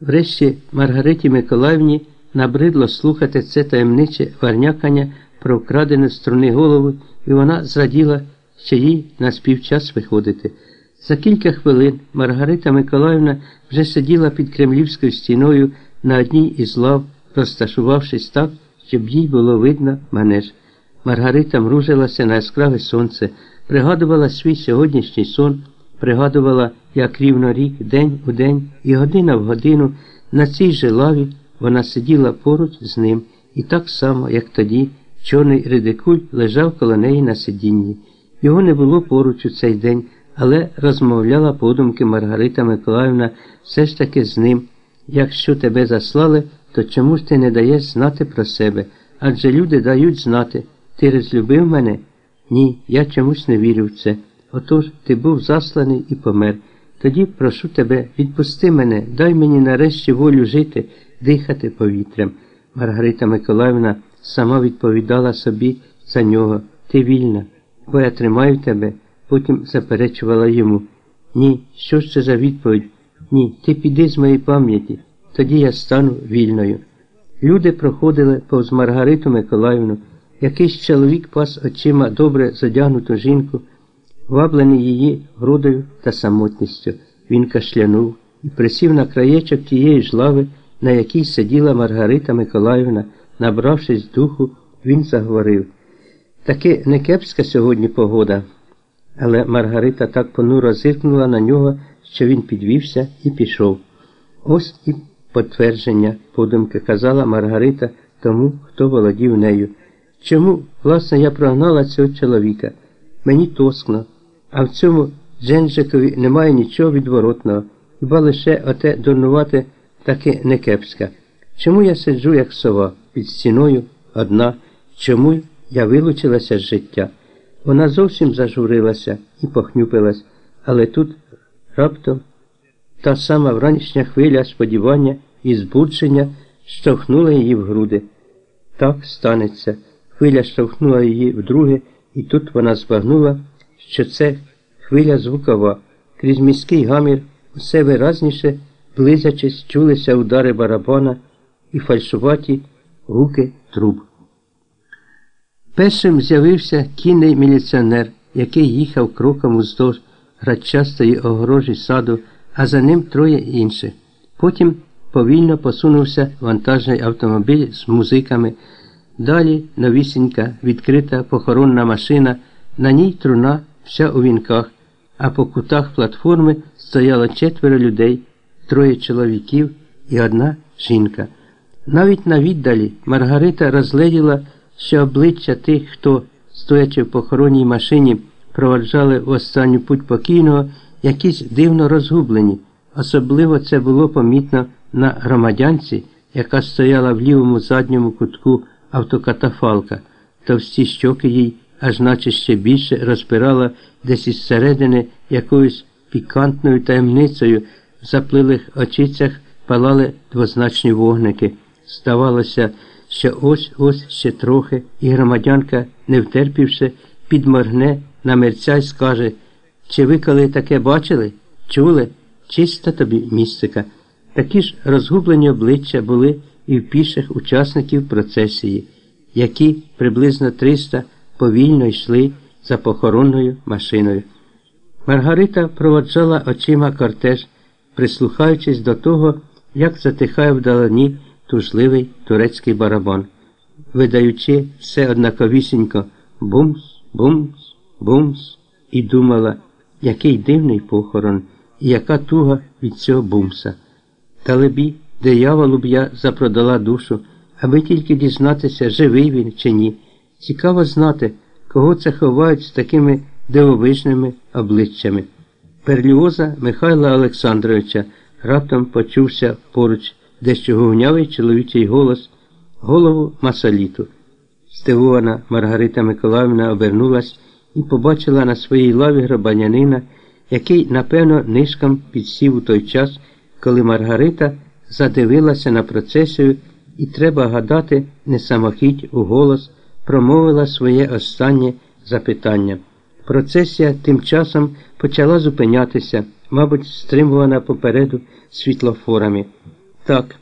Врешті Маргариті Миколаївні набридло слухати це таємниче варнякання про вкрадену струни голову, і вона зраділа, що їй на співчас виходити. За кілька хвилин Маргарита Миколаївна вже сиділа під кремлівською стіною на одній із лав, розташувавшись так, щоб їй було видно манеж. Маргарита мружилася на яскраве сонце, пригадувала свій сьогоднішній сон, пригадувала, як рівно рік, день у день і година в годину на цій же лаві вона сиділа поруч з ним, і так само, як тоді, чорний редикуль лежав коло неї на сидінні. Його не було поруч у цей день, але розмовляла подумки Маргарита Миколаївна все ж таки з ним. Якщо тебе заслали, то чому ж ти не даєш знати про себе? Адже люди дають знати. Ти розлюбив мене? Ні, я чомусь не вірю в це. Отож, ти був засланий і помер. Тоді прошу тебе, відпусти мене, дай мені нарешті волю жити, дихати повітрям. Маргарита Миколаївна сама відповідала собі за нього. Ти вільна, бо я тримаю тебе, потім заперечувала йому. Ні, що ж це за відповідь? Ні, ти піди з моєї пам'яті, тоді я стану вільною. Люди проходили повз Маргариту Миколаївну. Якийсь чоловік пас очима добре задягнуту жінку, ваблений її грудою та самотністю. Він кашлянув і присів на краєчок тієї ж лави, на якій сиділа Маргарита Миколаївна. Набравшись духу, він заговорив. Таки не кепська сьогодні погода. Але Маргарита так понуро зиркнула на нього, що він підвівся і пішов. Ось і підтвердження, подумки казала Маргарита тому, хто володів нею. Чому, власне, я прогнала цього чоловіка? Мені тоскно, а в цьому Дженджикові немає нічого відворотного, хіба лише оте дурнувати таки не кепська. Чому я сиджу, як сова, під стіною одна? Чому я вилучилася з життя? Вона зовсім зажурилася і похнюпилась, але тут раптом та сама вранішня хвиля сподівання і збудження штовхнула її в груди. Так станеться. Хвиля штовхнула її вдруге, і тут вона збагнула, що це хвиля звукова. Крізь міський гамір усе виразніше, близячись, чулися удари барабана і фальшуваті гуки труб. Першим з'явився кінний міліціонер, який їхав кроком уздовж градчастої огорожі саду, а за ним троє інших. Потім повільно посунувся вантажний автомобіль з музиками. Далі новісінька відкрита похоронна машина, на ній труна вся у вінках, а по кутах платформи стояло четверо людей, троє чоловіків і одна жінка. Навіть на віддалі Маргарита розгледіла, що обличчя тих, хто, стоячи в похоронній машині, проваджали в останню путь покійного, якісь дивно розгублені. Особливо це було помітно на громадянці, яка стояла в лівому задньому кутку автокатафалка, товсті щоки їй, аж наче ще більше розпирала десь із середини якоюсь пікантною таємницею в заплилих очицях палали двозначні вогники. Здавалося, що ось ось ще трохи, і громадянка, не втерпівши, підморгне на мерця й скаже Чи ви коли таке бачили? Чули? Чиста тобі містика. Такі ж розгублені обличчя були і в піших учасників процесії, які приблизно 300 повільно йшли за похоронною машиною. Маргарита проводжала очима кортеж, прислухаючись до того, як затихає вдалині тужливий турецький барабан, видаючи все однаковісінько бумс, бумс, бумс, і думала, який дивний похорон і яка туга від цього бумса. Талебі, дияволу б я запродала душу, аби тільки дізнатися, живий він чи ні. Цікаво знати, кого це ховають з такими дивовижними обличчями. Перліоза Михайла Олександровича раптом почувся поруч дещо гугнявий чоловічий голос, голову масаліту. Здивована Маргарита Миколаївна обернулась і побачила на своїй лаві гробанянина, який, напевно, нишком підсів у той час, коли Маргарита задивилася на процесію і, треба гадати, не самохідь у голос промовила своє останнє запитання. Процесія тим часом почала зупинятися, мабуть, стримувана попереду світлофорами. Так.